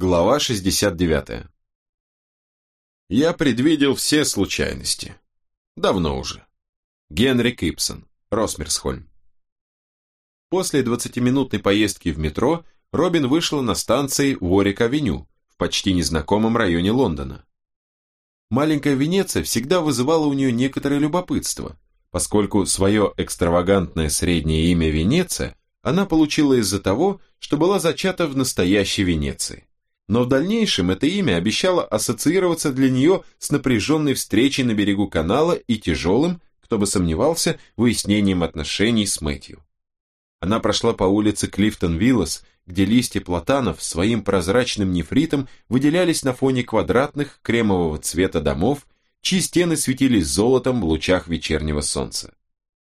Глава 69. Я предвидел все случайности. Давно уже. Генри Кипсон, Росмерсхольм. После 20-минутной поездки в метро Робин вышла на станции Уорик-авеню в почти незнакомом районе Лондона. Маленькая Венеция всегда вызывала у нее некоторое любопытство, поскольку свое экстравагантное среднее имя Венеция она получила из-за того, что была зачата в настоящей Венеции но в дальнейшем это имя обещало ассоциироваться для нее с напряженной встречей на берегу канала и тяжелым, кто бы сомневался, выяснением отношений с Мэтью. Она прошла по улице Клифтон-Виллас, где листья платанов своим прозрачным нефритом выделялись на фоне квадратных кремового цвета домов, чьи стены светились золотом в лучах вечернего солнца.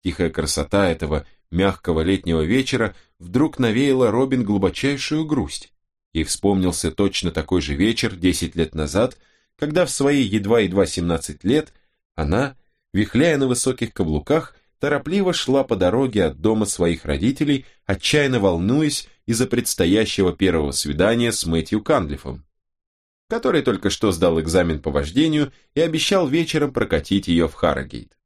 Тихая красота этого мягкого летнего вечера вдруг навеяла Робин глубочайшую грусть. Ей вспомнился точно такой же вечер 10 лет назад, когда в свои едва-едва 17 лет она, вихляя на высоких каблуках, торопливо шла по дороге от дома своих родителей, отчаянно волнуясь из-за предстоящего первого свидания с Мэтью Кандлифом, который только что сдал экзамен по вождению и обещал вечером прокатить ее в Харрогейт.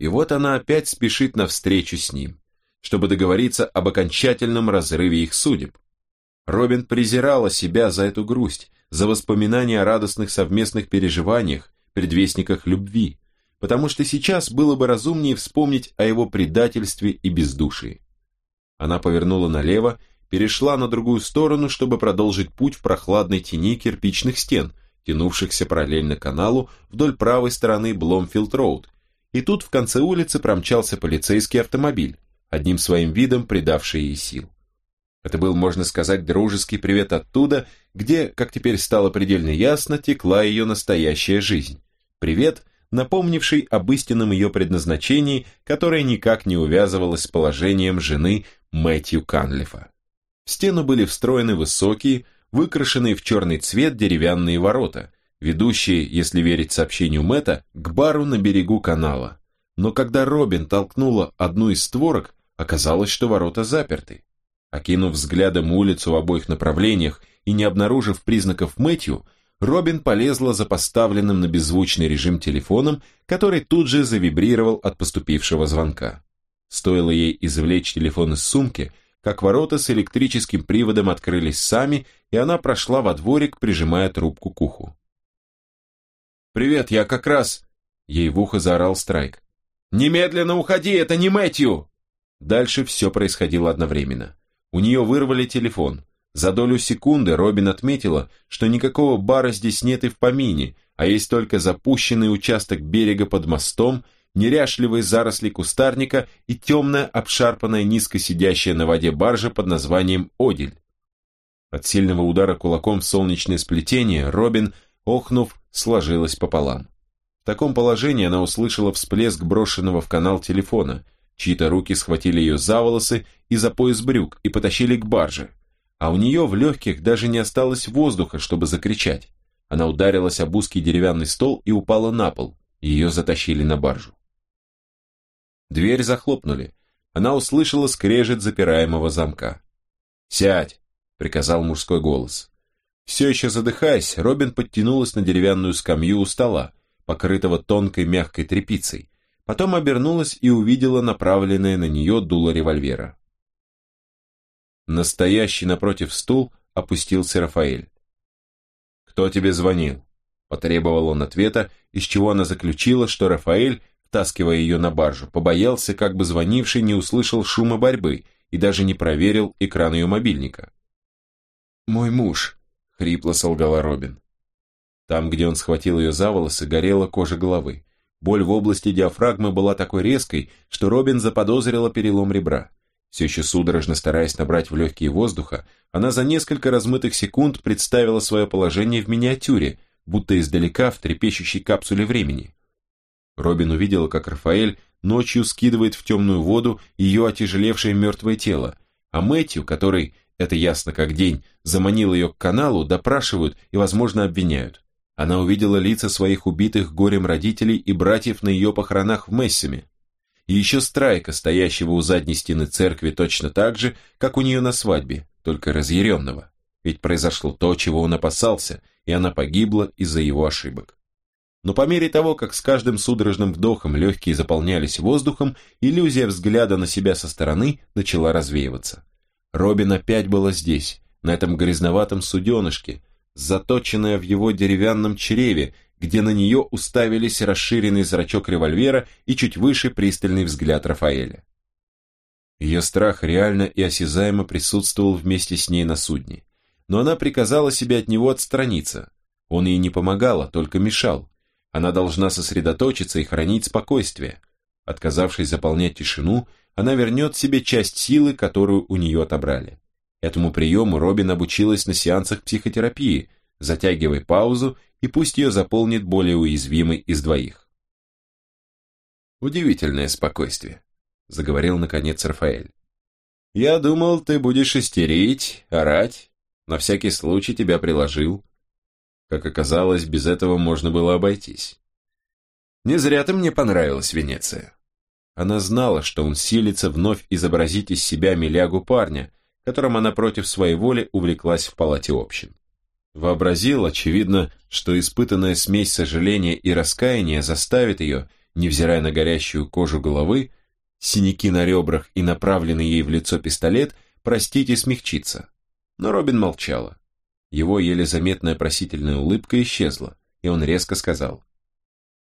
И вот она опять спешит навстречу с ним, чтобы договориться об окончательном разрыве их судеб. Робин презирала себя за эту грусть, за воспоминания о радостных совместных переживаниях, предвестниках любви, потому что сейчас было бы разумнее вспомнить о его предательстве и бездушии. Она повернула налево, перешла на другую сторону, чтобы продолжить путь в прохладной тени кирпичных стен, тянувшихся параллельно каналу вдоль правой стороны Бломфилд-Роуд, и тут в конце улицы промчался полицейский автомобиль, одним своим видом придавший ей сил. Это был, можно сказать, дружеский привет оттуда, где, как теперь стало предельно ясно, текла ее настоящая жизнь. Привет, напомнивший об истинном ее предназначении, которое никак не увязывалось с положением жены Мэтью Канлифа. В стену были встроены высокие, выкрашенные в черный цвет деревянные ворота, ведущие, если верить сообщению Мэтта, к бару на берегу канала. Но когда Робин толкнула одну из створок, оказалось, что ворота заперты. Окинув взглядом улицу в обоих направлениях и не обнаружив признаков Мэтью, Робин полезла за поставленным на беззвучный режим телефоном, который тут же завибрировал от поступившего звонка. Стоило ей извлечь телефон из сумки, как ворота с электрическим приводом открылись сами, и она прошла во дворик, прижимая трубку к уху. «Привет, я как раз...» Ей в ухо заорал Страйк. «Немедленно уходи, это не Мэтью!» Дальше все происходило одновременно. У нее вырвали телефон. За долю секунды Робин отметила, что никакого бара здесь нет и в помине, а есть только запущенный участок берега под мостом, неряшливые заросли кустарника и темная, обшарпанная, низко сидящая на воде баржа под названием «Одель». От сильного удара кулаком в солнечное сплетение Робин, охнув, сложилась пополам. В таком положении она услышала всплеск брошенного в канал телефона, Чьи-то руки схватили ее за волосы и за пояс брюк и потащили к барже. А у нее в легких даже не осталось воздуха, чтобы закричать. Она ударилась об узкий деревянный стол и упала на пол. Ее затащили на баржу. Дверь захлопнули. Она услышала скрежет запираемого замка. «Сядь!» — приказал мужской голос. Все еще задыхаясь, Робин подтянулась на деревянную скамью у стола, покрытого тонкой мягкой тряпицей, Потом обернулась и увидела направленное на нее дуло револьвера. Настоящий напротив стул опустился Рафаэль. «Кто тебе звонил?» Потребовал он ответа, из чего она заключила, что Рафаэль, втаскивая ее на баржу, побоялся, как бы звонивший не услышал шума борьбы и даже не проверил экран ее мобильника. «Мой муж», — хрипло солгала Робин. Там, где он схватил ее за волосы, горела кожа головы. Боль в области диафрагмы была такой резкой, что Робин заподозрила перелом ребра. Все еще судорожно стараясь набрать в легкие воздуха, она за несколько размытых секунд представила свое положение в миниатюре, будто издалека в трепещущей капсуле времени. Робин увидела, как Рафаэль ночью скидывает в темную воду ее отяжелевшее мертвое тело, а Мэтью, который, это ясно как день, заманил ее к каналу, допрашивают и, возможно, обвиняют. Она увидела лица своих убитых горем родителей и братьев на ее похоронах в Мессиме. И еще Страйка, стоящего у задней стены церкви точно так же, как у нее на свадьбе, только разъяренного. ведь произошло то, чего он опасался, и она погибла из-за его ошибок. Но по мере того, как с каждым судорожным вдохом легкие заполнялись воздухом, иллюзия взгляда на себя со стороны начала развеиваться. Робин опять была здесь, на этом грязноватом суденышке, заточенная в его деревянном чреве, где на нее уставились расширенный зрачок револьвера и чуть выше пристальный взгляд Рафаэля. Ее страх реально и осязаемо присутствовал вместе с ней на судне, но она приказала себе от него отстраниться. Он ей не помогал, а только мешал. Она должна сосредоточиться и хранить спокойствие. Отказавшись заполнять тишину, она вернет себе часть силы, которую у нее отобрали. Этому приему Робин обучилась на сеансах психотерапии, затягивай паузу и пусть ее заполнит более уязвимый из двоих. Удивительное спокойствие, заговорил наконец Рафаэль. Я думал, ты будешь истерить, орать, на всякий случай тебя приложил, как оказалось, без этого можно было обойтись. Не зря ты мне понравилась Венеция. Она знала, что он силится вновь изобразить из себя милягу парня, которым она против своей воли увлеклась в палате общин. Вообразил, очевидно, что испытанная смесь сожаления и раскаяния заставит ее, невзирая на горящую кожу головы, синяки на ребрах и направленный ей в лицо пистолет, простить и смягчиться. Но Робин молчала. Его еле заметная просительная улыбка исчезла, и он резко сказал.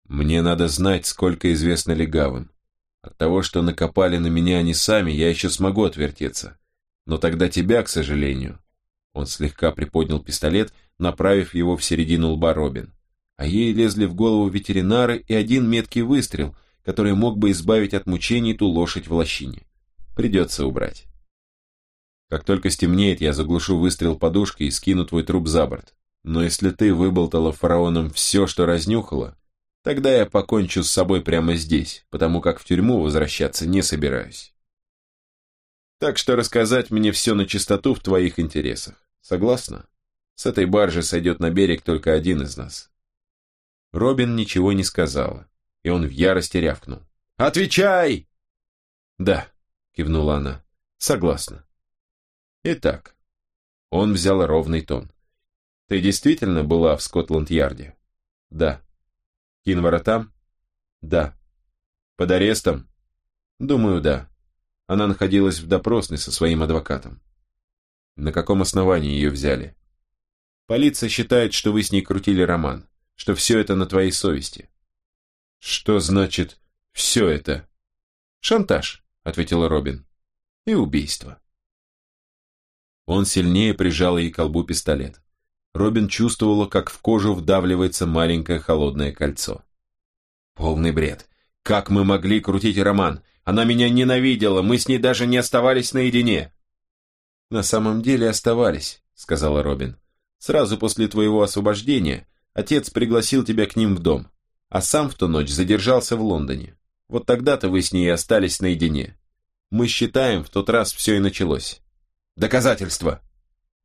«Мне надо знать, сколько известно легавым. От того, что накопали на меня они сами, я еще смогу отвертеться. Но тогда тебя, к сожалению...» Он слегка приподнял пистолет, направив его в середину лба Робин. А ей лезли в голову ветеринары и один меткий выстрел, который мог бы избавить от мучений ту лошадь в лощине. Придется убрать. Как только стемнеет, я заглушу выстрел подушкой и скину твой труп за борт. Но если ты выболтала фараоном все, что разнюхала, тогда я покончу с собой прямо здесь, потому как в тюрьму возвращаться не собираюсь. Так что рассказать мне все на чистоту в твоих интересах. Согласна? С этой баржи сойдет на берег только один из нас. Робин ничего не сказала, и он в ярости рявкнул. «Отвечай!» «Да», — кивнула она, — «согласна». Итак, он взял ровный тон. Ты действительно была в Скотланд-Ярде? Да. Кинвара там? Да. Под арестом? Думаю, да. Она находилась в допросной со своим адвокатом. На каком основании ее взяли? Полиция считает, что вы с ней крутили роман, что все это на твоей совести. Что значит «все это»? Шантаж, ответила Робин. И убийство. Он сильнее прижал ей к колбу пистолет. Робин чувствовала, как в кожу вдавливается маленькое холодное кольцо. Полный бред. Как мы могли крутить роман? Она меня ненавидела, мы с ней даже не оставались наедине. На самом деле оставались, сказала Робин. Сразу после твоего освобождения отец пригласил тебя к ним в дом, а сам в ту ночь задержался в Лондоне. Вот тогда-то вы с ней остались наедине. Мы считаем, в тот раз все и началось. Доказательства?»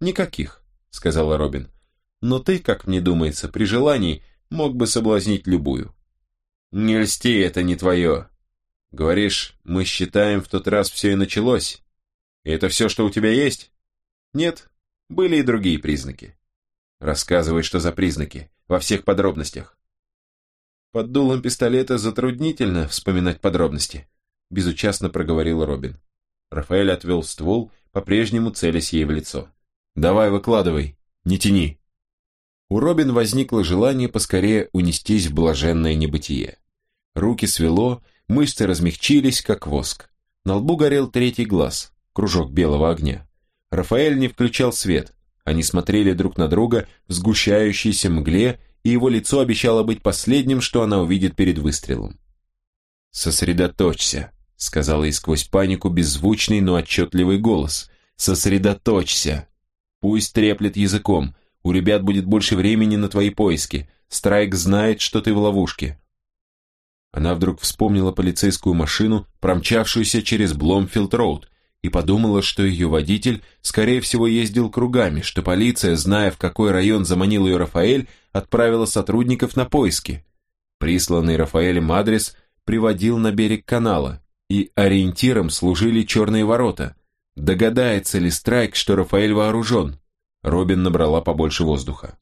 «Никаких», — сказала Робин. «Но ты, как мне думается, при желании мог бы соблазнить любую». «Не льсти, это не твое. Говоришь, мы считаем, в тот раз все и началось. И это все, что у тебя есть?» «Нет, были и другие признаки». «Рассказывай, что за признаки, во всех подробностях». «Под дулом пистолета затруднительно вспоминать подробности», — безучастно проговорил Робин. Рафаэль отвел ствол по-прежнему целясь ей в лицо. «Давай, выкладывай, не тяни». У Робин возникло желание поскорее унестись в блаженное небытие. Руки свело, мышцы размягчились, как воск. На лбу горел третий глаз, кружок белого огня. Рафаэль не включал свет. Они смотрели друг на друга в сгущающейся мгле, и его лицо обещало быть последним, что она увидит перед выстрелом. «Сосредоточься», сказал ей сквозь панику беззвучный, но отчетливый голос. «Сосредоточься! Пусть треплет языком, у ребят будет больше времени на твои поиски. Страйк знает, что ты в ловушке». Она вдруг вспомнила полицейскую машину, промчавшуюся через Бломфилд-Роуд, и подумала, что ее водитель, скорее всего, ездил кругами, что полиция, зная, в какой район заманил ее Рафаэль, отправила сотрудников на поиски. Присланный Рафаэлем адрес приводил на берег канала, и ориентиром служили черные ворота. Догадается ли Страйк, что Рафаэль вооружен? Робин набрала побольше воздуха.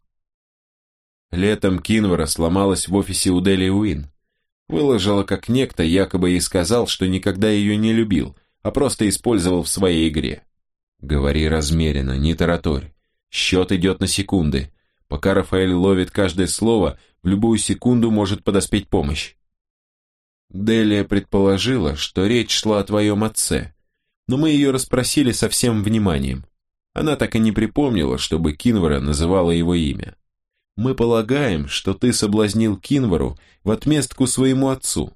Летом Кинвара сломалась в офисе у Дели Уин. Выложила, как некто якобы ей сказал, что никогда ее не любил, а просто использовал в своей игре. Говори размеренно, не тараторь. Счет идет на секунды. Пока Рафаэль ловит каждое слово, в любую секунду может подоспеть помощь. Делия предположила, что речь шла о твоем отце, но мы ее расспросили со всем вниманием. Она так и не припомнила, чтобы Кинвара называла его имя. Мы полагаем, что ты соблазнил Кинвару в отместку своему отцу,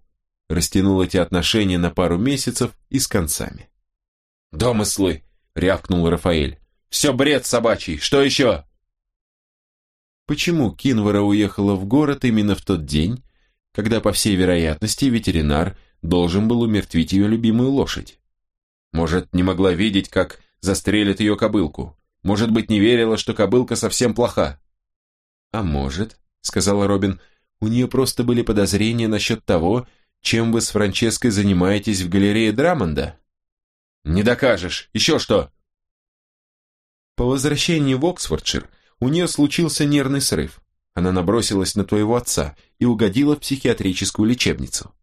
растянул эти отношения на пару месяцев и с концами. «Домыслы!» — рявкнул Рафаэль. «Все бред собачий! Что еще?» Почему Кинвара уехала в город именно в тот день, когда, по всей вероятности, ветеринар должен был умертвить ее любимую лошадь? Может, не могла видеть, как застрелит ее кобылку? Может быть, не верила, что кобылка совсем плоха? А может, сказала Робин, у нее просто были подозрения насчет того, чем вы с Франческой занимаетесь в галерее Драмонда. Не докажешь. Еще что? По возвращении в Оксфордшир у нее случился нервный срыв. Она набросилась на твоего отца и угодила в психиатрическую лечебницу.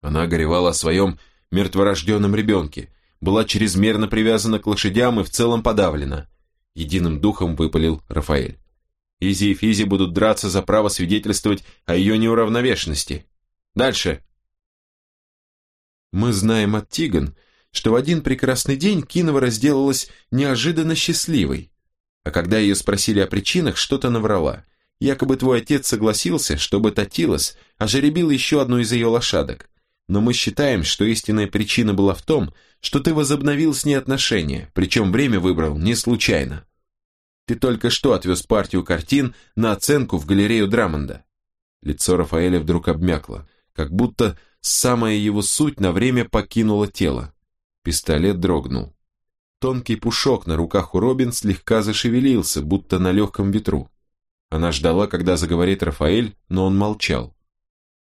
Она горевала о своем мертворожденном ребенке, была чрезмерно привязана к лошадям и в целом подавлена. Единым духом выпалил Рафаэль. Изи и Физи будут драться за право свидетельствовать о ее неуравновешенности. Дальше. Мы знаем от Тиган, что в один прекрасный день Кинова разделалась неожиданно счастливой. А когда ее спросили о причинах, что-то наврала. Якобы твой отец согласился, чтобы Татилос ожеребил еще одну из ее лошадок. Но мы считаем, что истинная причина была в том, что ты возобновил с ней отношения, причем время выбрал не случайно. Ты только что отвез партию картин на оценку в галерею Драмонда. Лицо Рафаэля вдруг обмякло, как будто самая его суть на время покинула тело. Пистолет дрогнул. Тонкий пушок на руках у Робин слегка зашевелился, будто на легком ветру. Она ждала, когда заговорит Рафаэль, но он молчал.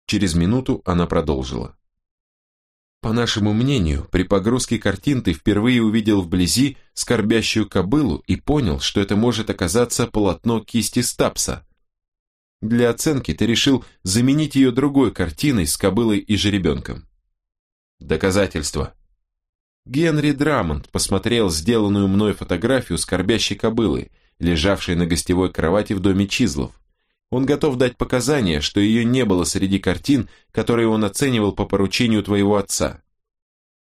Через минуту она продолжила. По нашему мнению, при погрузке картин ты впервые увидел вблизи скорбящую кобылу и понял, что это может оказаться полотно кисти Стапса. Для оценки ты решил заменить ее другой картиной с кобылой и жеребенком. Доказательства. Генри Драмонт посмотрел сделанную мной фотографию скорбящей кобылы, лежавшей на гостевой кровати в доме Чизлов. Он готов дать показания, что ее не было среди картин, которые он оценивал по поручению твоего отца.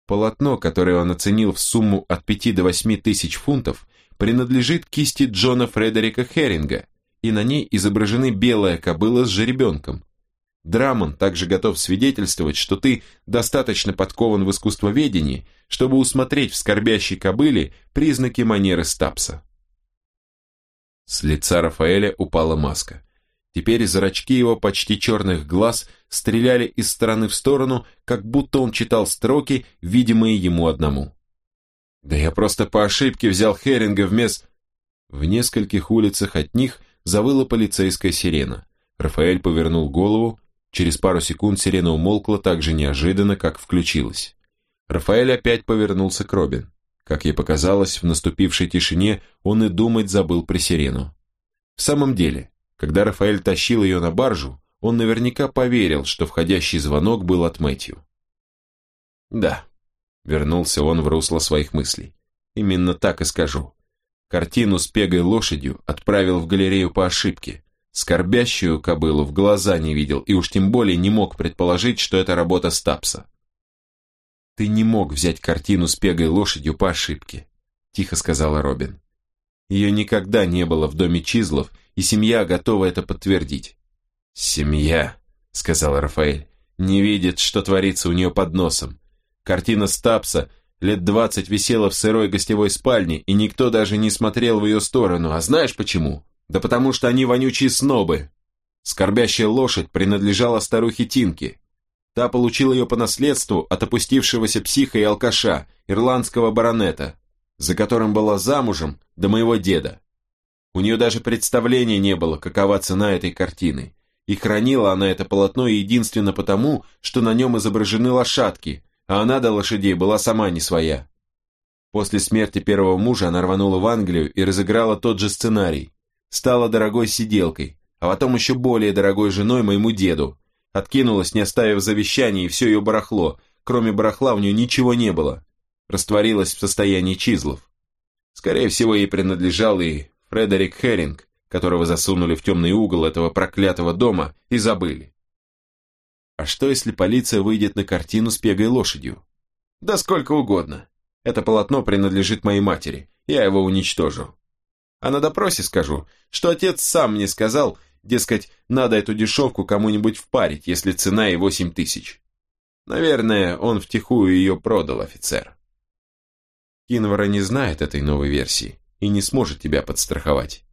Полотно, которое он оценил в сумму от 5 до 8 тысяч фунтов, принадлежит кисти Джона Фредерика Херинга, и на ней изображены белая кобыла с жеребенком. Драмон также готов свидетельствовать, что ты достаточно подкован в искусствоведении, чтобы усмотреть в скорбящей кобыле признаки манеры Стапса. С лица Рафаэля упала маска. Теперь зрачки его почти черных глаз стреляли из стороны в сторону, как будто он читал строки, видимые ему одному. «Да я просто по ошибке взял Херинга вместо...» В нескольких улицах от них завыла полицейская сирена. Рафаэль повернул голову, через пару секунд сирена умолкла так же неожиданно, как включилась. Рафаэль опять повернулся к Робин. Как ей показалось, в наступившей тишине он и думать забыл при сирену. В самом деле, когда Рафаэль тащил ее на баржу, он наверняка поверил, что входящий звонок был от Мэтью. Да, вернулся он в русло своих мыслей. Именно так и скажу. Картину с пегой лошадью отправил в галерею по ошибке. Скорбящую кобылу в глаза не видел и уж тем более не мог предположить, что это работа Стапса. «Ты не мог взять картину с пегой лошадью по ошибке», – тихо сказала Робин. Ее никогда не было в доме Чизлов, и семья готова это подтвердить. «Семья», — сказал Рафаэль, — «не видит, что творится у нее под носом. Картина Стапса лет двадцать висела в сырой гостевой спальне, и никто даже не смотрел в ее сторону. А знаешь почему? Да потому что они вонючие снобы. Скорбящая лошадь принадлежала старухе Тинке. Та получила ее по наследству от опустившегося психа и алкаша, ирландского баронета, за которым была замужем до моего деда. У нее даже представления не было, какова цена этой картины. И хранила она это полотно единственно потому, что на нем изображены лошадки, а она до лошадей была сама не своя. После смерти первого мужа она рванула в Англию и разыграла тот же сценарий. Стала дорогой сиделкой, а потом еще более дорогой женой моему деду. Откинулась, не оставив завещания, и все ее барахло. Кроме барахла у нее ничего не было. Растворилась в состоянии чизлов. Скорее всего, ей принадлежал и Фредерик Херинг, которого засунули в темный угол этого проклятого дома и забыли. А что, если полиция выйдет на картину с пегой лошадью? Да сколько угодно. Это полотно принадлежит моей матери, я его уничтожу. А на допросе скажу, что отец сам мне сказал, дескать, надо эту дешевку кому-нибудь впарить, если цена и восемь тысяч. Наверное, он втихую ее продал, офицер. Кинвара не знает этой новой версии и не сможет тебя подстраховать.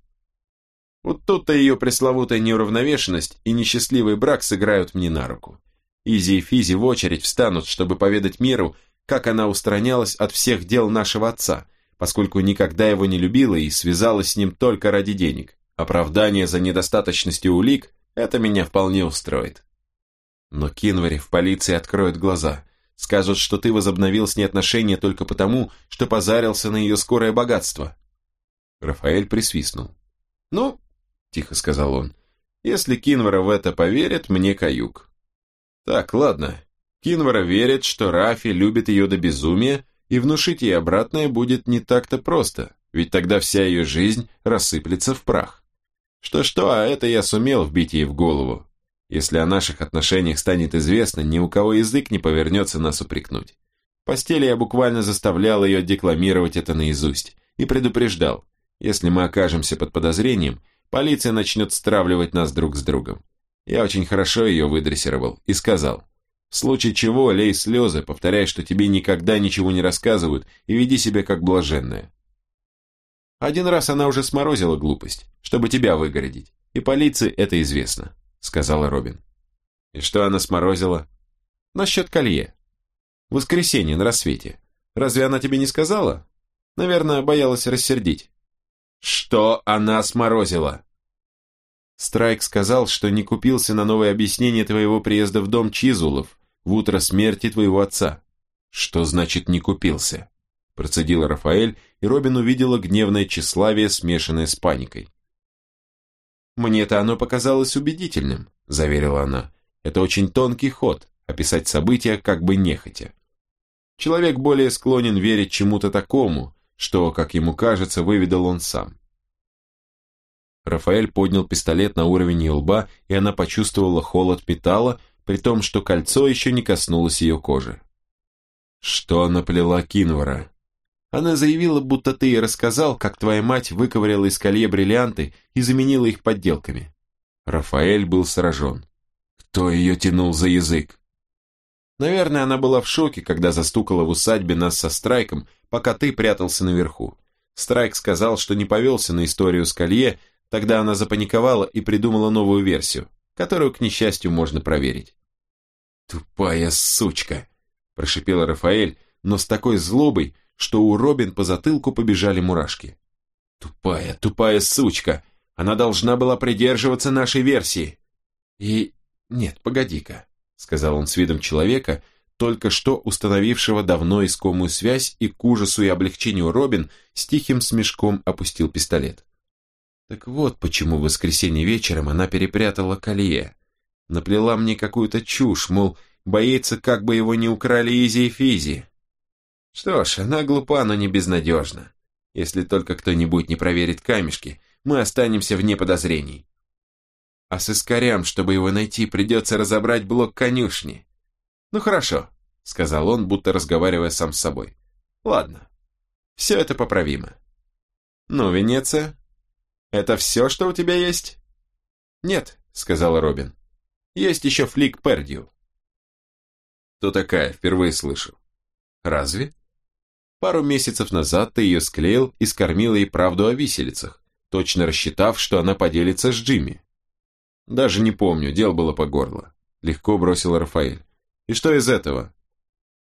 Вот тут-то ее пресловутая неуравновешенность и несчастливый брак сыграют мне на руку. Изи и Физи в очередь встанут, чтобы поведать миру, как она устранялась от всех дел нашего отца, поскольку никогда его не любила и связалась с ним только ради денег. Оправдание за недостаточностью улик – это меня вполне устроит. Но Кинвари в полиции откроют глаза, скажут, что ты возобновил с ней отношения только потому, что позарился на ее скорое богатство. Рафаэль присвистнул. «Ну, — тихо сказал он. «Если Кинвара в это поверит, мне каюк». «Так, ладно. Кинвара верит, что Рафи любит ее до безумия, и внушить ей обратное будет не так-то просто, ведь тогда вся ее жизнь рассыплется в прах. Что-что, а это я сумел вбить ей в голову. Если о наших отношениях станет известно, ни у кого язык не повернется нас упрекнуть. В постели я буквально заставлял ее декламировать это наизусть и предупреждал, если мы окажемся под подозрением, полиция начнет стравливать нас друг с другом. Я очень хорошо ее выдрессировал и сказал, в случае чего лей слезы, повторяй, что тебе никогда ничего не рассказывают и веди себя как блаженная. Один раз она уже сморозила глупость, чтобы тебя выгородить, и полиции это известно, сказала Робин. И что она сморозила? Насчет колье. В воскресенье на рассвете. Разве она тебе не сказала? Наверное, боялась рассердить. Что она сморозила? Страйк сказал, что не купился на новое объяснение твоего приезда в дом Чизулов в утро смерти твоего отца. Что значит не купился? Процедила Рафаэль, и Робин увидела гневное тщеславие, смешанное с паникой. «Мне-то оно показалось убедительным», — заверила она. «Это очень тонкий ход, описать события как бы нехотя. Человек более склонен верить чему-то такому, что, как ему кажется, выведал он сам. Рафаэль поднял пистолет на уровень ее лба, и она почувствовала холод металла, при том, что кольцо еще не коснулось ее кожи. «Что наплела Кинвара?» Она заявила, будто ты ей рассказал, как твоя мать выковыряла из колье бриллианты и заменила их подделками. Рафаэль был сражен. Кто ее тянул за язык? Наверное, она была в шоке, когда застукала в усадьбе нас со Страйком, пока ты прятался наверху. Страйк сказал, что не повелся на историю с колье, Тогда она запаниковала и придумала новую версию, которую, к несчастью, можно проверить. «Тупая сучка!» – прошипела Рафаэль, но с такой злобой, что у Робин по затылку побежали мурашки. «Тупая, тупая сучка! Она должна была придерживаться нашей версии!» «И... нет, погоди-ка», — сказал он с видом человека, только что установившего давно искомую связь и к ужасу и облегчению Робин с тихим смешком опустил пистолет. Так вот, почему в воскресенье вечером она перепрятала колье. Наплела мне какую-то чушь, мол, боится, как бы его не украли Изи и Физи. Что ж, она глупа, но не безнадежна. Если только кто-нибудь не проверит камешки, мы останемся вне подозрений. А с искорям, чтобы его найти, придется разобрать блок конюшни. Ну хорошо, сказал он, будто разговаривая сам с собой. Ладно, все это поправимо. Ну, Венеция, это все, что у тебя есть? Нет, сказала Робин. Есть еще флик Пердью. Кто такая? Впервые слышу. Разве? Пару месяцев назад ты ее склеил и скормил ей правду о виселицах, точно рассчитав, что она поделится с Джимми. Даже не помню, дело было по горло. Легко бросил Рафаэль. И что из этого?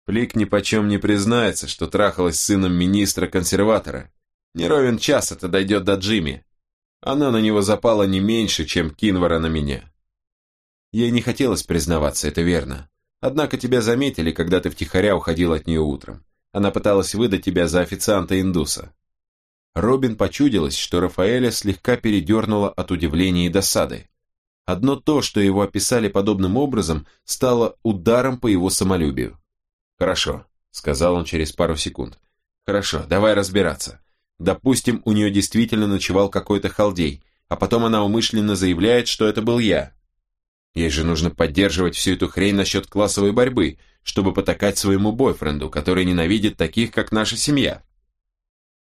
Флик ни почем не признается, что трахалась с сыном министра-консерватора. Не ровен час это дойдет до Джимми. Она на него запала не меньше, чем Кинвара на меня. Ей не хотелось признаваться, это верно. Однако тебя заметили, когда ты втихаря уходил от нее утром. Она пыталась выдать тебя за официанта-индуса. Робин почудилось, что Рафаэля слегка передернула от удивления и досады. Одно то, что его описали подобным образом, стало ударом по его самолюбию. «Хорошо», — сказал он через пару секунд. «Хорошо, давай разбираться. Допустим, у нее действительно ночевал какой-то халдей, а потом она умышленно заявляет, что это был я. Ей же нужно поддерживать всю эту хрень насчет классовой борьбы, чтобы потакать своему бойфренду, который ненавидит таких, как наша семья.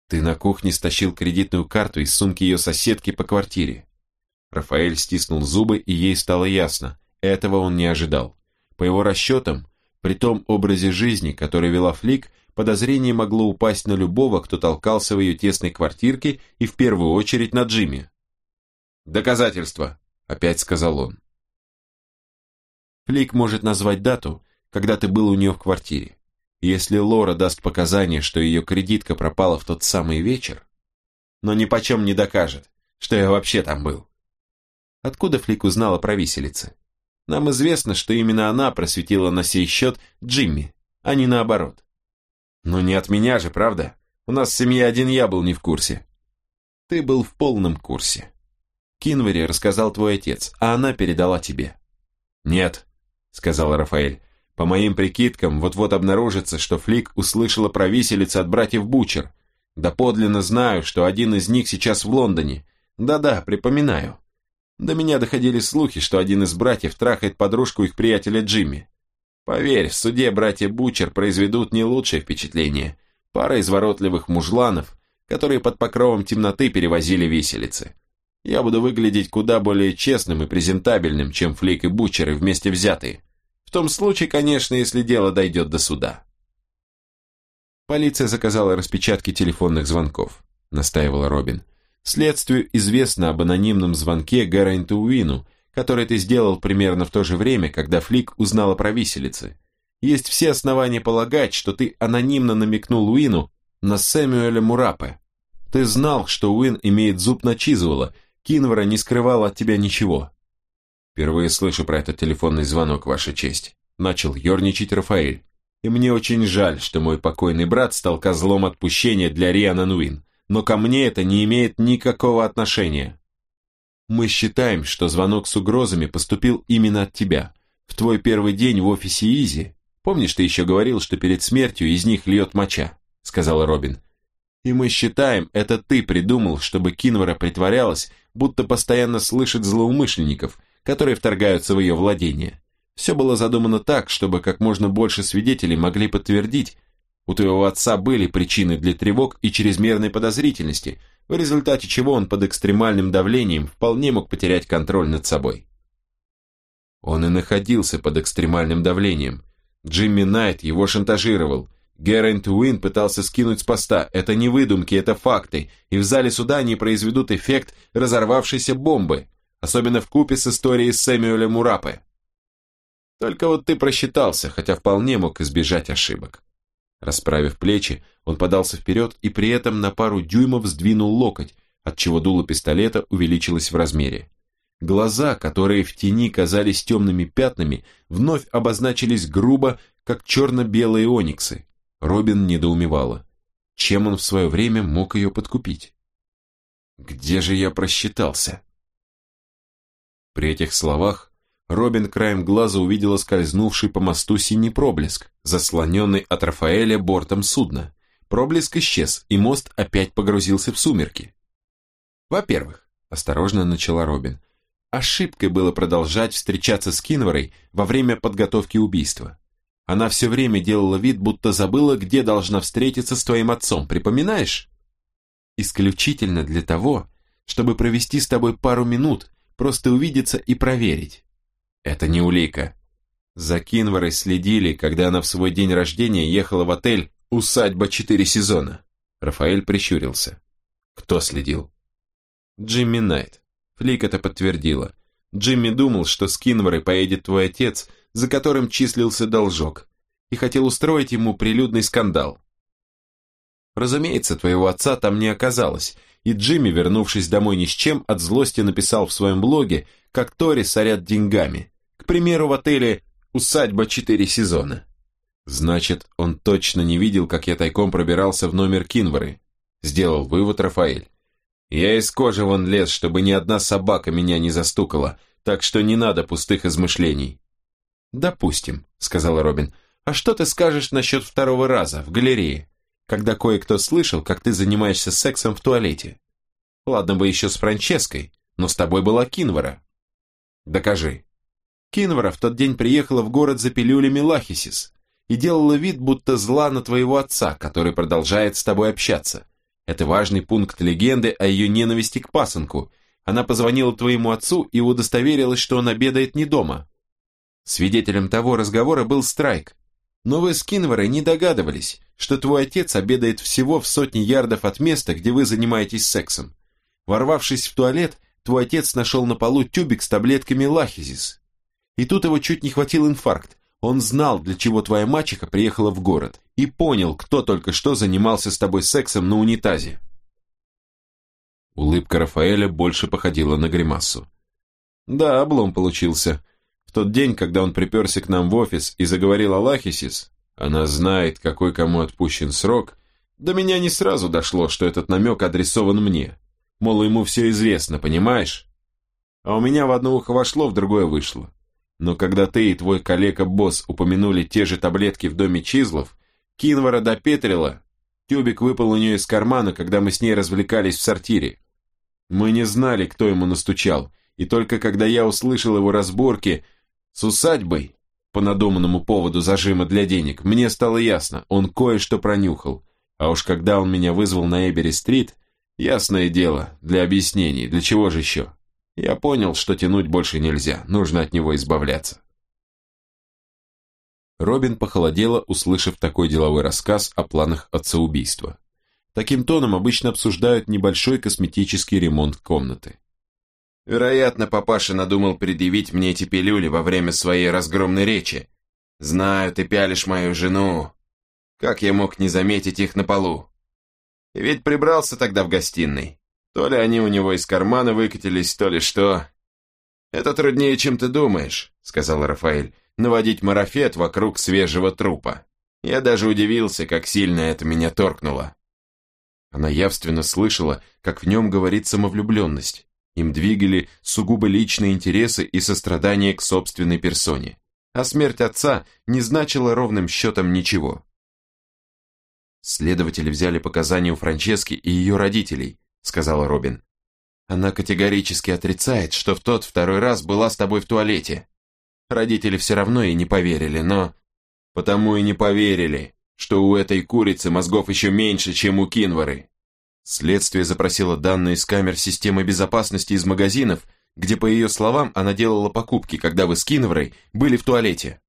Ты на кухне стащил кредитную карту из сумки ее соседки по квартире. Рафаэль стиснул зубы, и ей стало ясно, этого он не ожидал. По его расчетам, при том образе жизни, который вела Флик, подозрение могло упасть на любого, кто толкался в ее тесной квартирке и в первую очередь на Джимми. «Доказательства», — опять сказал он. Флик может назвать дату, когда ты был у нее в квартире. Если Лора даст показания, что ее кредитка пропала в тот самый вечер, но ни почем не докажет, что я вообще там был. Откуда Флик узнала про виселицы? Нам известно, что именно она просветила на сей счет Джимми, а не наоборот. Но не от меня же, правда? У нас в семье один я был не в курсе. Ты был в полном курсе. Кинвери рассказал твой отец, а она передала тебе. Нет, сказал Рафаэль. По моим прикидкам, вот-вот обнаружится, что Флик услышала про виселицы от братьев Бучер. Да подлинно знаю, что один из них сейчас в Лондоне. Да-да, припоминаю. До меня доходили слухи, что один из братьев трахает подружку их приятеля Джимми. Поверь, в суде братья Бучер произведут не лучшее впечатление. Пара изворотливых мужланов, которые под покровом темноты перевозили виселицы. Я буду выглядеть куда более честным и презентабельным, чем Флик и Бучеры вместе взятые. В том случае, конечно, если дело дойдет до суда. Полиция заказала распечатки телефонных звонков, настаивала Робин. Следствию известно об анонимном звонке Гарренту Уину, который ты сделал примерно в то же время, когда Флик узнала про виселицы. Есть все основания полагать, что ты анонимно намекнул Уину на Сэмюэля Мурапе. Ты знал, что Уин имеет зуб на Чизуэлла, Кинвара не скрывал от тебя ничего. Впервые слышу про этот телефонный звонок, Ваша честь. Начал ерничать Рафаэль. И мне очень жаль, что мой покойный брат стал козлом отпущения для Риана Нуин, но ко мне это не имеет никакого отношения. Мы считаем, что звонок с угрозами поступил именно от тебя. В твой первый день в офисе Изи. Помнишь, ты еще говорил, что перед смертью из них льет моча? Сказала Робин. И мы считаем, это ты придумал, чтобы Кинвара притворялась, будто постоянно слышит злоумышленников, которые вторгаются в ее владение. Все было задумано так, чтобы как можно больше свидетелей могли подтвердить, у твоего отца были причины для тревог и чрезмерной подозрительности, в результате чего он под экстремальным давлением вполне мог потерять контроль над собой. Он и находился под экстремальным давлением. Джимми Найт его шантажировал – Геррент Уин пытался скинуть с поста. Это не выдумки, это факты. И в зале суда они произведут эффект разорвавшейся бомбы. Особенно в купе с историей Сэмюэля Мурапы. Только вот ты просчитался, хотя вполне мог избежать ошибок. Расправив плечи, он подался вперед и при этом на пару дюймов сдвинул локоть, отчего дуло пистолета увеличилось в размере. Глаза, которые в тени казались темными пятнами, вновь обозначились грубо, как черно-белые ониксы, Робин недоумевала. Чем он в свое время мог ее подкупить? Где же я просчитался? При этих словах Робин краем глаза увидела скользнувший по мосту синий проблеск, заслоненный от Рафаэля бортом судна. Проблеск исчез, и мост опять погрузился в сумерки. Во-первых, осторожно начала Робин, ошибкой было продолжать встречаться с Кинворой во время подготовки убийства. Она все время делала вид, будто забыла, где должна встретиться с твоим отцом, припоминаешь? Исключительно для того, чтобы провести с тобой пару минут, просто увидеться и проверить. Это не улика. За Кинварой следили, когда она в свой день рождения ехала в отель «Усадьба четыре сезона». Рафаэль прищурился. Кто следил? Джимми Найт. Флик это подтвердила. Джимми думал, что с Кинварой поедет твой отец – за которым числился должок, и хотел устроить ему прилюдный скандал. Разумеется, твоего отца там не оказалось, и Джимми, вернувшись домой ни с чем, от злости написал в своем блоге, как Тори сорят деньгами, к примеру, в отеле «Усадьба четыре сезона». Значит, он точно не видел, как я тайком пробирался в номер Кинвары. Сделал вывод Рафаэль. Я из кожи вон лез, чтобы ни одна собака меня не застукала, так что не надо пустых измышлений. Допустим, сказала Робин. А что ты скажешь насчет второго раза, в галерее, когда кое-кто слышал, как ты занимаешься сексом в туалете? Ладно бы еще с Франческой, но с тобой была Кинвара. Докажи. Кинвара в тот день приехала в город за пилюлями Лахисис и делала вид, будто зла на твоего отца, который продолжает с тобой общаться. Это важный пункт легенды о ее ненависти к пасынку. Она позвонила твоему отцу и удостоверилась, что он обедает не дома. Свидетелем того разговора был Страйк. Но вы с не догадывались, что твой отец обедает всего в сотни ярдов от места, где вы занимаетесь сексом. Ворвавшись в туалет, твой отец нашел на полу тюбик с таблетками лахизис. И тут его чуть не хватил инфаркт. Он знал, для чего твоя мачеха приехала в город, и понял, кто только что занимался с тобой сексом на унитазе. Улыбка Рафаэля больше походила на гримасу. Да, облом получился. В тот день, когда он приперся к нам в офис и заговорил о Лахисис, она знает, какой кому отпущен срок, до меня не сразу дошло, что этот намек адресован мне. Мол, ему все известно, понимаешь? А у меня в одно ухо вошло, в другое вышло. Но когда ты и твой коллега-босс упомянули те же таблетки в доме Чизлов, Кинвара допетрила, тюбик выпал у нее из кармана, когда мы с ней развлекались в сортире. Мы не знали, кто ему настучал, и только когда я услышал его разборки с усадьбой по надуманному поводу зажима для денег, мне стало ясно, он кое-что пронюхал. А уж когда он меня вызвал на Эбери-стрит, ясное дело, для объяснений, для чего же еще? Я понял, что тянуть больше нельзя, нужно от него избавляться. Робин похолодела, услышав такой деловой рассказ о планах отца-убийства. Таким тоном обычно обсуждают небольшой косметический ремонт комнаты. Вероятно, папаша надумал предъявить мне эти пилюли во время своей разгромной речи. Знаю, ты пялишь мою жену. Как я мог не заметить их на полу? Ведь прибрался тогда в гостиной. То ли они у него из кармана выкатились, то ли что. «Это труднее, чем ты думаешь», — сказал Рафаэль, «наводить марафет вокруг свежего трупа. Я даже удивился, как сильно это меня торкнуло». Она явственно слышала, как в нем говорит самовлюбленность. Им двигали сугубо личные интересы и сострадание к собственной персоне. А смерть отца не значила ровным счетом ничего. Следователи взяли показания у Франчески и ее родителей, — сказала Робин. «Она категорически отрицает, что в тот второй раз была с тобой в туалете. Родители все равно ей не поверили, но...» «Потому и не поверили, что у этой курицы мозгов еще меньше, чем у Кинвары». Следствие запросило данные из камер системы безопасности из магазинов, где, по ее словам, она делала покупки, когда вы с Кинварой были в туалете.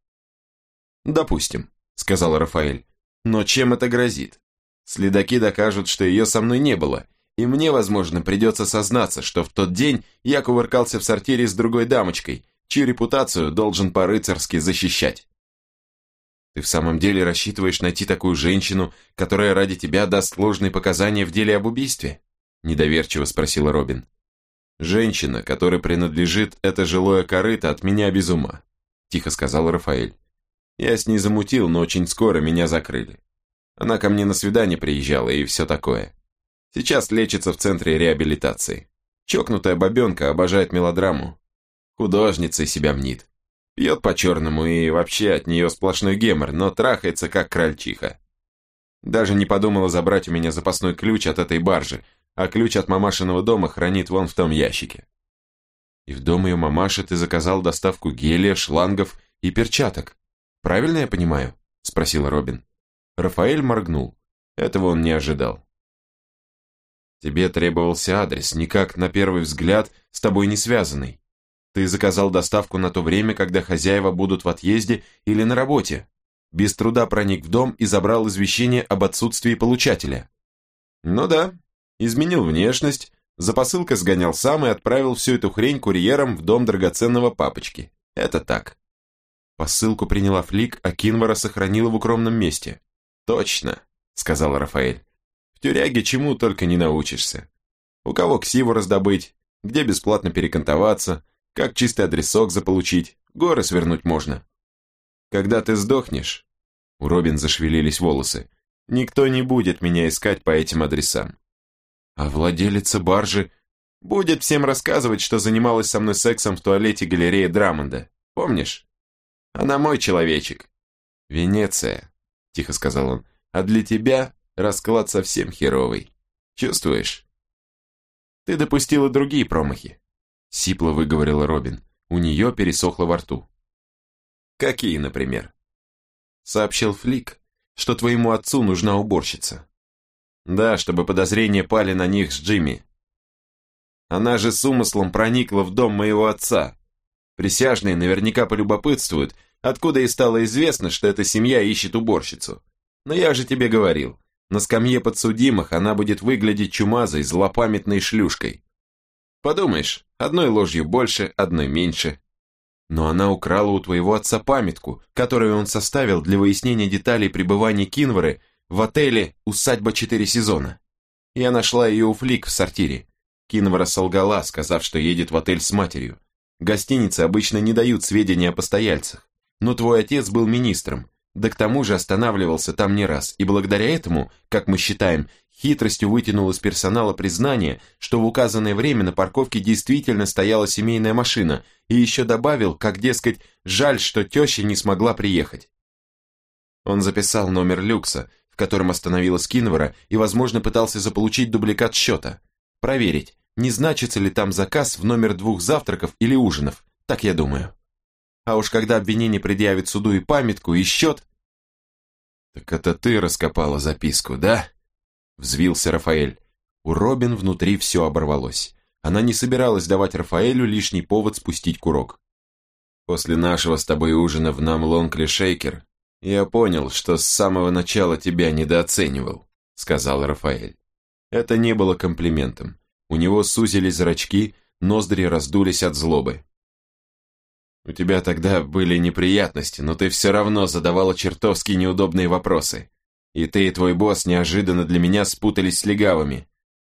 «Допустим», — сказал Рафаэль. «Но чем это грозит? Следаки докажут, что ее со мной не было, и мне, возможно, придется сознаться, что в тот день я кувыркался в сортире с другой дамочкой, чью репутацию должен по-рыцарски защищать. Ты в самом деле рассчитываешь найти такую женщину, которая ради тебя даст ложные показания в деле об убийстве? Недоверчиво спросила Робин. Женщина, которой принадлежит это жилое корыто, от меня без ума, тихо сказал Рафаэль. Я с ней замутил, но очень скоро меня закрыли. Она ко мне на свидание приезжала и все такое. Сейчас лечится в центре реабилитации. Чокнутая бабенка обожает мелодраму. Художницей себя мнит. Пьет по-черному и вообще от нее сплошной гемор, но трахается как крольчиха. Даже не подумала забрать у меня запасной ключ от этой баржи, а ключ от мамашиного дома хранит вон в том ящике. И в дом ее мамаши ты заказал доставку гелия, шлангов и перчаток. Правильно я понимаю? Спросила Робин. Рафаэль моргнул. Этого он не ожидал. Тебе требовался адрес, никак на первый взгляд с тобой не связанный. Ты заказал доставку на то время, когда хозяева будут в отъезде или на работе. Без труда проник в дом и забрал извещение об отсутствии получателя. Ну да, изменил внешность, за посылкой сгонял сам и отправил всю эту хрень курьером в дом драгоценного папочки. Это так. Посылку приняла Флик, а Кинвара сохранила в укромном месте. Точно, сказал Рафаэль тюряге чему только не научишься. У кого ксиву раздобыть, где бесплатно перекантоваться, как чистый адресок заполучить, горы свернуть можно. Когда ты сдохнешь, У Робин зашевелились волосы. Никто не будет меня искать по этим адресам. А владелица баржи будет всем рассказывать, что занималась со мной сексом в туалете галереи Драмонда. Помнишь? Она мой человечек. Венеция, тихо сказал он. А для тебя расклад совсем херовый. Чувствуешь? Ты допустила другие промахи. Сипло выговорила Робин. У нее пересохло во рту. Какие, например? Сообщил Флик, что твоему отцу нужна уборщица. Да, чтобы подозрения пали на них с Джимми. Она же с умыслом проникла в дом моего отца. Присяжные наверняка полюбопытствуют, откуда и стало известно, что эта семья ищет уборщицу. Но я же тебе говорил, на скамье подсудимых она будет выглядеть чумазой, злопамятной шлюшкой. Подумаешь, одной ложью больше, одной меньше. Но она украла у твоего отца памятку, которую он составил для выяснения деталей пребывания Кинворы в отеле «Усадьба четыре сезона». Я нашла ее у Флик в сортире. Кинвара солгала, сказав, что едет в отель с матерью. Гостиницы обычно не дают сведения о постояльцах. Но твой отец был министром, да к тому же останавливался там не раз, и благодаря этому, как мы считаем, хитростью вытянул из персонала признание, что в указанное время на парковке действительно стояла семейная машина, и еще добавил, как, дескать, жаль, что теща не смогла приехать. Он записал номер люкса, в котором остановилась Кинвара, и, возможно, пытался заполучить дубликат счета. Проверить, не значится ли там заказ в номер двух завтраков или ужинов, так я думаю. А уж когда обвинение предъявит суду и памятку, и счет... «Так это ты раскопала записку, да?» Взвился Рафаэль. У Робин внутри все оборвалось. Она не собиралась давать Рафаэлю лишний повод спустить курок. «После нашего с тобой ужина в нам Лонкли Шейкер я понял, что с самого начала тебя недооценивал», сказал Рафаэль. Это не было комплиментом. У него сузились зрачки, ноздри раздулись от злобы. У тебя тогда были неприятности, но ты все равно задавала чертовски неудобные вопросы. И ты и твой босс неожиданно для меня спутались с легавыми.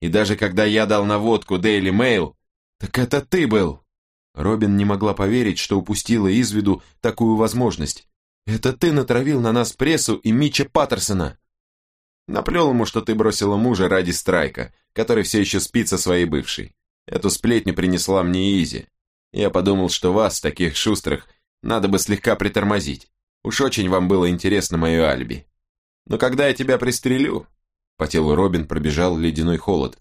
И даже когда я дал наводку Daily Mail, так это ты был. Робин не могла поверить, что упустила из виду такую возможность. Это ты натравил на нас прессу и Митча Паттерсона. Наплел ему, что ты бросила мужа ради Страйка, который все еще спит со своей бывшей. Эту сплетню принесла мне Изи. Я подумал, что вас, таких шустрых, надо бы слегка притормозить. Уж очень вам было интересно мое алиби. Но когда я тебя пристрелю...» По телу Робин пробежал ледяной холод.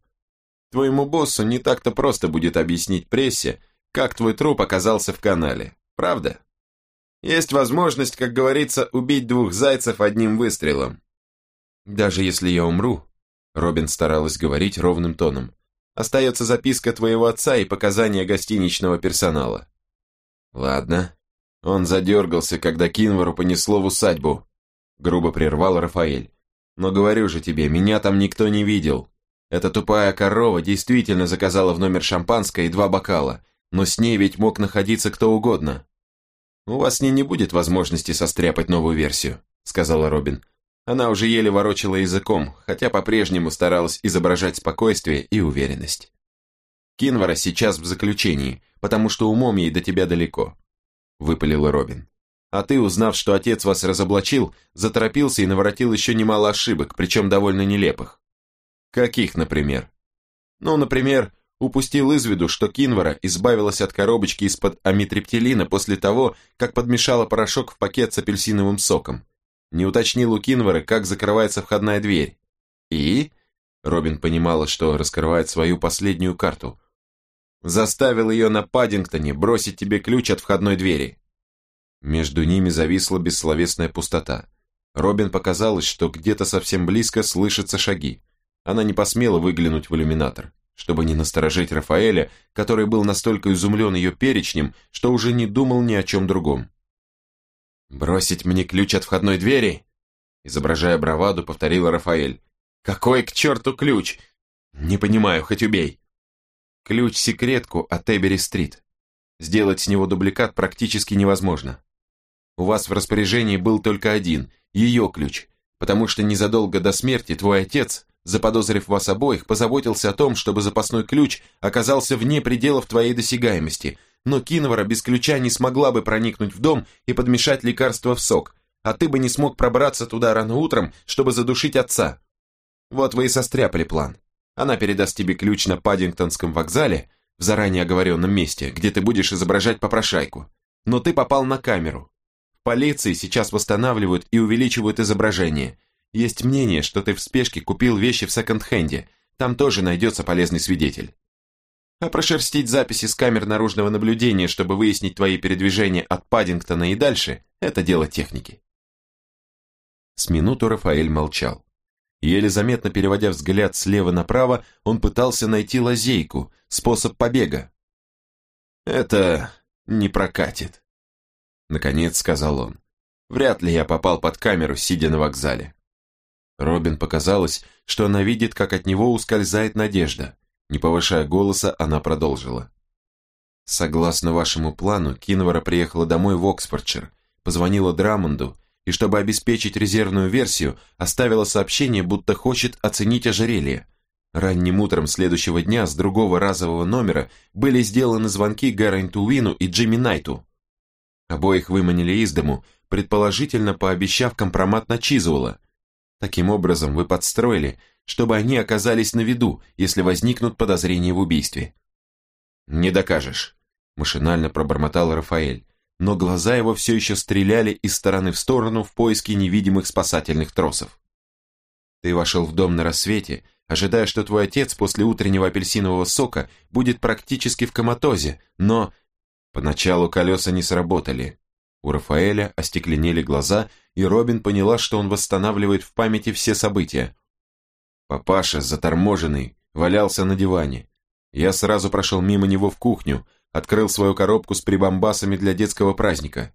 «Твоему боссу не так-то просто будет объяснить прессе, как твой труп оказался в канале, правда? Есть возможность, как говорится, убить двух зайцев одним выстрелом. Даже если я умру, Робин старалась говорить ровным тоном, Остается записка твоего отца и показания гостиничного персонала. Ладно. Он задергался, когда Кинвару понесло в усадьбу. Грубо прервал Рафаэль. Но говорю же тебе, меня там никто не видел. Эта тупая корова действительно заказала в номер шампанское и два бокала, но с ней ведь мог находиться кто угодно. У вас с ней не будет возможности состряпать новую версию, сказала Робин. Она уже еле ворочала языком, хотя по-прежнему старалась изображать спокойствие и уверенность. «Кинвара сейчас в заключении, потому что умом ей до тебя далеко», — выпалила Робин. «А ты, узнав, что отец вас разоблачил, заторопился и наворотил еще немало ошибок, причем довольно нелепых». «Каких, например?» «Ну, например, упустил из виду, что Кинвара избавилась от коробочки из-под амитриптилина после того, как подмешала порошок в пакет с апельсиновым соком. Не уточнил у Кинвера, как закрывается входная дверь. И? Робин понимала, что раскрывает свою последнюю карту. Заставил ее на Паддингтоне бросить тебе ключ от входной двери. Между ними зависла бессловесная пустота. Робин показалось, что где-то совсем близко слышатся шаги. Она не посмела выглянуть в иллюминатор, чтобы не насторожить Рафаэля, который был настолько изумлен ее перечнем, что уже не думал ни о чем другом. «Бросить мне ключ от входной двери?» Изображая браваду, повторил Рафаэль. «Какой к черту ключ? Не понимаю, хоть убей!» Ключ-секретку от Эбери-стрит. Сделать с него дубликат практически невозможно. У вас в распоряжении был только один, ее ключ, потому что незадолго до смерти твой отец, заподозрив вас обоих, позаботился о том, чтобы запасной ключ оказался вне пределов твоей досягаемости – но Киновара без ключа не смогла бы проникнуть в дом и подмешать лекарство в сок, а ты бы не смог пробраться туда рано утром, чтобы задушить отца. Вот вы и состряпали план. Она передаст тебе ключ на Паддингтонском вокзале, в заранее оговоренном месте, где ты будешь изображать попрошайку. Но ты попал на камеру. В полиции сейчас восстанавливают и увеличивают изображение. Есть мнение, что ты в спешке купил вещи в секонд-хенде, там тоже найдется полезный свидетель. А прошерстить записи с камер наружного наблюдения, чтобы выяснить твои передвижения от Паддингтона и дальше, это дело техники. С минуту Рафаэль молчал. Еле заметно переводя взгляд слева направо, он пытался найти лазейку, способ побега. «Это не прокатит», — наконец сказал он. «Вряд ли я попал под камеру, сидя на вокзале». Робин показалось, что она видит, как от него ускользает надежда. Не повышая голоса, она продолжила. «Согласно вашему плану, Кинвара приехала домой в Оксфордшир, позвонила Драмонду и, чтобы обеспечить резервную версию, оставила сообщение, будто хочет оценить ожерелье. Ранним утром следующего дня с другого разового номера были сделаны звонки Гарренту Уину и Джимми Найту. Обоих выманили из дому, предположительно пообещав компромат на Чизуэлла. Таким образом, вы подстроили, чтобы они оказались на виду, если возникнут подозрения в убийстве. «Не докажешь», – машинально пробормотал Рафаэль но глаза его все еще стреляли из стороны в сторону в поиске невидимых спасательных тросов. Ты вошел в дом на рассвете, ожидая, что твой отец после утреннего апельсинового сока будет практически в коматозе, но... Поначалу колеса не сработали. У Рафаэля остекленели глаза, и Робин поняла, что он восстанавливает в памяти все события. Папаша, заторможенный, валялся на диване. Я сразу прошел мимо него в кухню, открыл свою коробку с прибамбасами для детского праздника.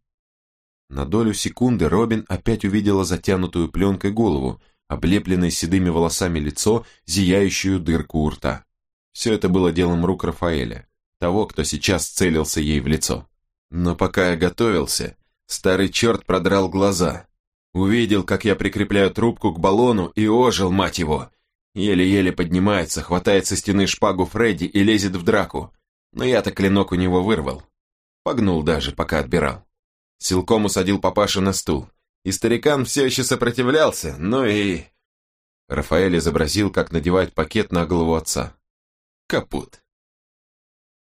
На долю секунды Робин опять увидела затянутую пленкой голову, облепленное седыми волосами лицо, зияющую дырку у рта. Все это было делом рук Рафаэля, того, кто сейчас целился ей в лицо. Но пока я готовился, старый черт продрал глаза. Увидел, как я прикрепляю трубку к баллону и ожил, мать его. Еле-еле поднимается, хватает со стены шпагу Фредди и лезет в драку но я-то клинок у него вырвал. Погнул даже, пока отбирал. Силком усадил папашу на стул. И старикан все еще сопротивлялся, ну и... Рафаэль изобразил, как надевает пакет на голову отца. Капут.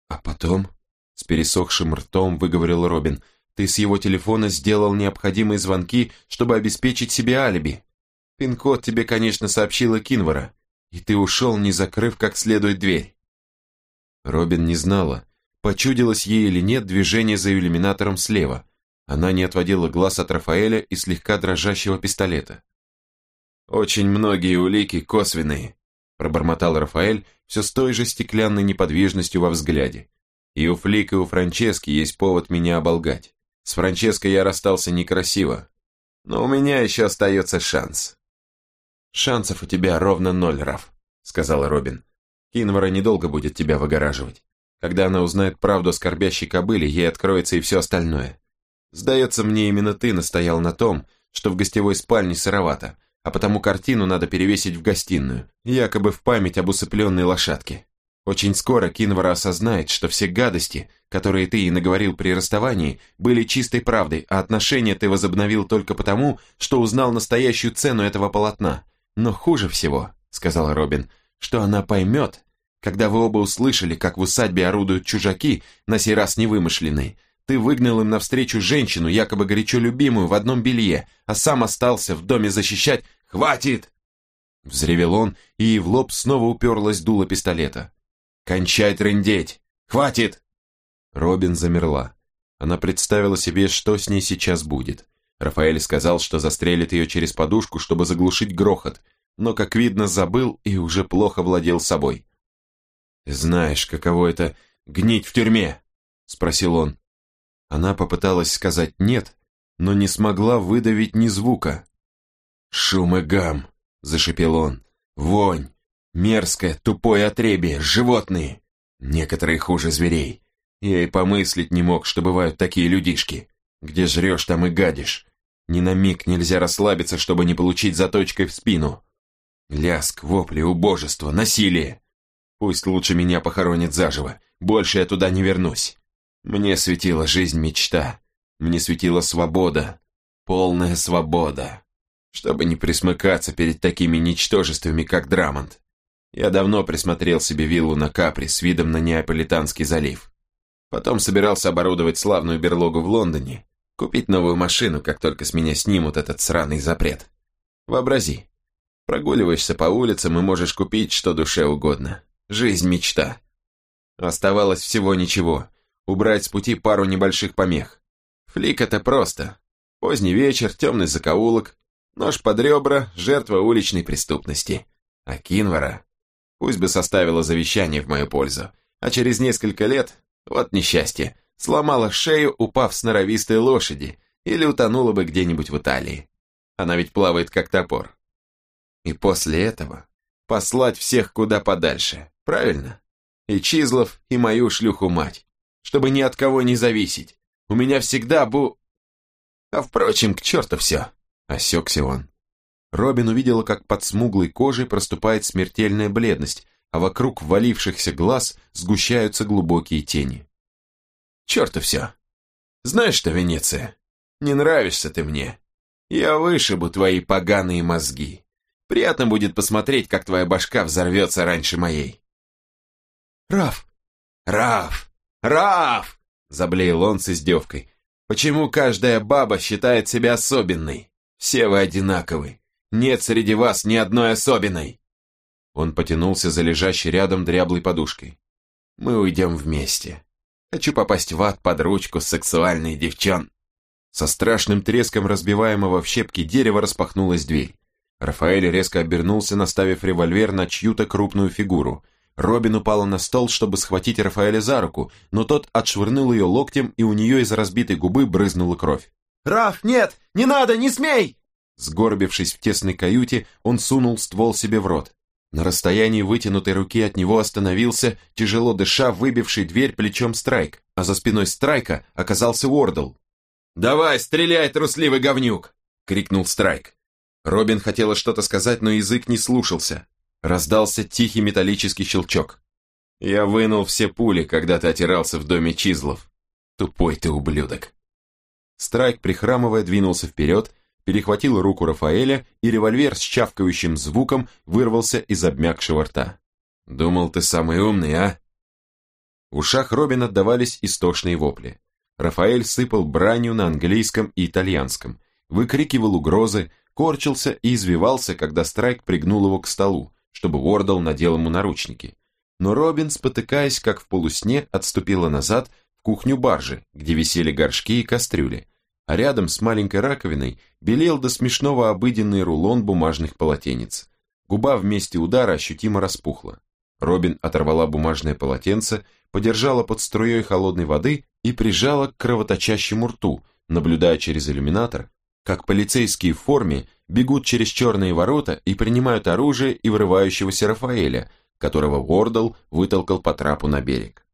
А потом, с пересохшим ртом, выговорил Робин, ты с его телефона сделал необходимые звонки, чтобы обеспечить себе алиби. Пин-код тебе, конечно, сообщила Кинвара, и ты ушел, не закрыв как следует дверь. Робин не знала, почудилось ей или нет движение за иллюминатором слева. Она не отводила глаз от Рафаэля и слегка дрожащего пистолета. «Очень многие улики косвенные», – пробормотал Рафаэль все с той же стеклянной неподвижностью во взгляде. «И у Флика, и у Франчески есть повод меня оболгать. С Франческой я расстался некрасиво, но у меня еще остается шанс». «Шансов у тебя ровно ноль, Раф», – сказала Робин. Кинвара недолго будет тебя выгораживать. Когда она узнает правду о скорбящей кобыле, ей откроется и все остальное. Сдается мне, именно ты настоял на том, что в гостевой спальне сыровато, а потому картину надо перевесить в гостиную, якобы в память об усыпленной лошадке. Очень скоро Кинвара осознает, что все гадости, которые ты и наговорил при расставании, были чистой правдой, а отношения ты возобновил только потому, что узнал настоящую цену этого полотна. Но хуже всего, сказал Робин, — что она поймет, когда вы оба услышали, как в усадьбе орудуют чужаки, на сей раз невымышленные. Ты выгнал им навстречу женщину, якобы горячо любимую, в одном белье, а сам остался в доме защищать. «Хватит!» Взревел он, и в лоб снова уперлась дуло пистолета. «Кончай трындеть! Хватит!» Робин замерла. Она представила себе, что с ней сейчас будет. Рафаэль сказал, что застрелит ее через подушку, чтобы заглушить грохот, но, как видно, забыл и уже плохо владел собой. «Знаешь, каково это гнить в тюрьме?» – спросил он. Она попыталась сказать «нет», но не смогла выдавить ни звука. «Шум и гам!» – зашипел он. «Вонь! Мерзкое, тупое отребие, животные! Некоторые хуже зверей. Я и помыслить не мог, что бывают такие людишки. Где жрешь, там и гадишь. Ни на миг нельзя расслабиться, чтобы не получить заточкой в спину. Ляск, вопли, убожество, насилие. Пусть лучше меня похоронят заживо, больше я туда не вернусь. Мне светила жизнь мечта, мне светила свобода. Полная свобода. Чтобы не присмыкаться перед такими ничтожествами, как Драмонт. Я давно присмотрел себе виллу на Капри с видом на Неаполитанский залив. Потом собирался оборудовать славную берлогу в Лондоне, купить новую машину, как только с меня снимут этот сраный запрет. Вообрази, прогуливаешься по улицам и можешь купить что душе угодно. Жизнь мечта. Оставалось всего ничего, убрать с пути пару небольших помех. Флик это просто. Поздний вечер, темный закоулок, нож под ребра, жертва уличной преступности. А Кинвара пусть бы составила завещание в мою пользу, а через несколько лет, вот несчастье, сломала шею, упав с норовистой лошади, или утонула бы где-нибудь в Италии. Она ведь плавает как топор. И после этого послать всех куда подальше, правильно? И Чизлов, и мою шлюху-мать, чтобы ни от кого не зависеть. У меня всегда бу... А впрочем, к черту все, осекся он. Робин увидела, как под смуглой кожей проступает смертельная бледность, а вокруг валившихся глаз сгущаются глубокие тени. «Черт все! Знаешь что, Венеция, не нравишься ты мне. Я вышибу твои поганые мозги. Приятно будет посмотреть, как твоя башка взорвется раньше моей». «Раф! Раф! Раф!» – заблеял он с издевкой. «Почему каждая баба считает себя особенной? Все вы одинаковы. Нет среди вас ни одной особенной!» Он потянулся за лежащей рядом дряблой подушкой. «Мы уйдем вместе. Хочу попасть в ад под ручку с сексуальной девчон». Со страшным треском разбиваемого в щепки дерева распахнулась дверь. Рафаэль резко обернулся, наставив револьвер на чью-то крупную фигуру. Робин упала на стол, чтобы схватить Рафаэля за руку, но тот отшвырнул ее локтем, и у нее из разбитой губы брызнула кровь. «Раф, нет! Не надо! Не смей!» Сгорбившись в тесной каюте, он сунул ствол себе в рот. На расстоянии вытянутой руки от него остановился, тяжело дыша, выбивший дверь плечом Страйк, а за спиной Страйка оказался Уордл. «Давай, стреляй, трусливый говнюк!» — крикнул Страйк. Робин хотела что-то сказать, но язык не слушался. Раздался тихий металлический щелчок. «Я вынул все пули, когда ты отирался в доме Чизлов. Тупой ты ублюдок!» Страйк, прихрамывая, двинулся вперед, перехватил руку Рафаэля, и револьвер с чавкающим звуком вырвался из обмякшего рта. «Думал, ты самый умный, а?» В ушах Робин отдавались истошные вопли. Рафаэль сыпал бранью на английском и итальянском, выкрикивал угрозы, корчился и извивался, когда Страйк пригнул его к столу, чтобы Уордл надел ему наручники. Но Робин, спотыкаясь, как в полусне, отступила назад в кухню баржи, где висели горшки и кастрюли, а рядом с маленькой раковиной белел до смешного обыденный рулон бумажных полотенец. Губа вместе удара ощутимо распухла. Робин оторвала бумажное полотенце, подержала под струей холодной воды и прижала к кровоточащему рту, наблюдая через иллюминатор, как полицейские в форме бегут через черные ворота и принимают оружие и врывающегося Рафаэля, которого Уордл вытолкал по трапу на берег.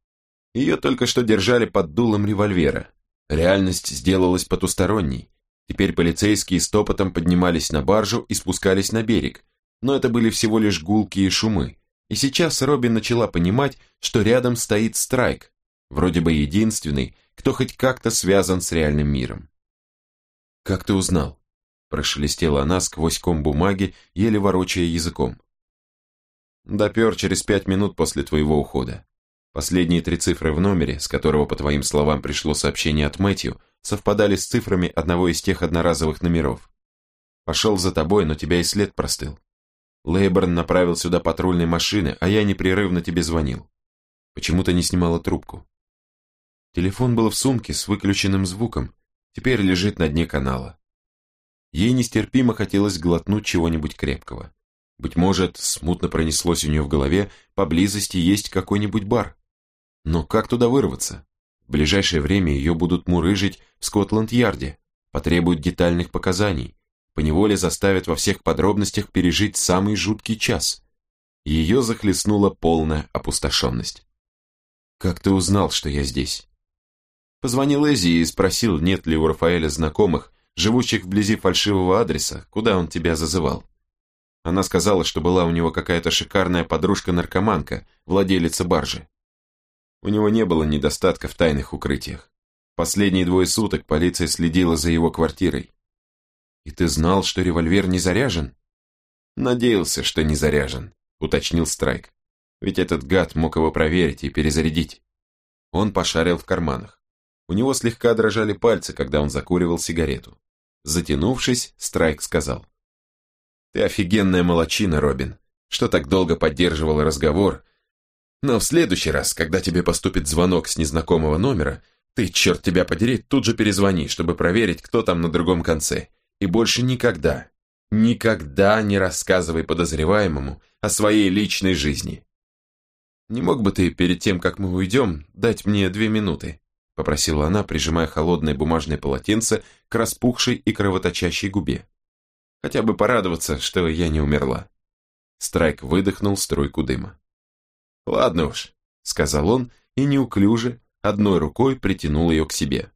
Ее только что держали под дулом револьвера, Реальность сделалась потусторонней. Теперь полицейские стопотом поднимались на баржу и спускались на берег, но это были всего лишь гулкие шумы. И сейчас Робин начала понимать, что рядом стоит Страйк, вроде бы единственный, кто хоть как-то связан с реальным миром. «Как ты узнал?» – прошелестела она сквозь ком бумаги, еле ворочая языком. «Допер через пять минут после твоего ухода. Последние три цифры в номере, с которого, по твоим словам, пришло сообщение от Мэтью, совпадали с цифрами одного из тех одноразовых номеров. Пошел за тобой, но тебя и след простыл. Лейборн направил сюда патрульные машины, а я непрерывно тебе звонил. Почему ты не снимала трубку? Телефон был в сумке с выключенным звуком, теперь лежит на дне канала. Ей нестерпимо хотелось глотнуть чего-нибудь крепкого. Быть может, смутно пронеслось у нее в голове, поблизости есть какой-нибудь бар. Но как туда вырваться? В ближайшее время ее будут мурыжить в Скотланд-Ярде, потребуют детальных показаний, поневоле заставят во всех подробностях пережить самый жуткий час. Ее захлестнула полная опустошенность. «Как ты узнал, что я здесь?» Позвонил Эзи и спросил, нет ли у Рафаэля знакомых, живущих вблизи фальшивого адреса, куда он тебя зазывал. Она сказала, что была у него какая-то шикарная подружка-наркоманка, владелица баржи. У него не было недостатка в тайных укрытиях. Последние двое суток полиция следила за его квартирой. И ты знал, что револьвер не заряжен? Надеялся, что не заряжен, уточнил Страйк. Ведь этот гад мог его проверить и перезарядить. Он пошарил в карманах. У него слегка дрожали пальцы, когда он закуривал сигарету. Затянувшись, Страйк сказал. «Ты офигенная молочина, Робин, что так долго поддерживал разговор. Но в следующий раз, когда тебе поступит звонок с незнакомого номера, ты, черт тебя подери, тут же перезвони, чтобы проверить, кто там на другом конце. И больше никогда, никогда не рассказывай подозреваемому о своей личной жизни. Не мог бы ты перед тем, как мы уйдем, дать мне две минуты?» попросила она, прижимая холодное бумажное полотенце к распухшей и кровоточащей губе. «Хотя бы порадоваться, что я не умерла». Страйк выдохнул струйку дыма. «Ладно уж», — сказал он и неуклюже, одной рукой притянул ее к себе.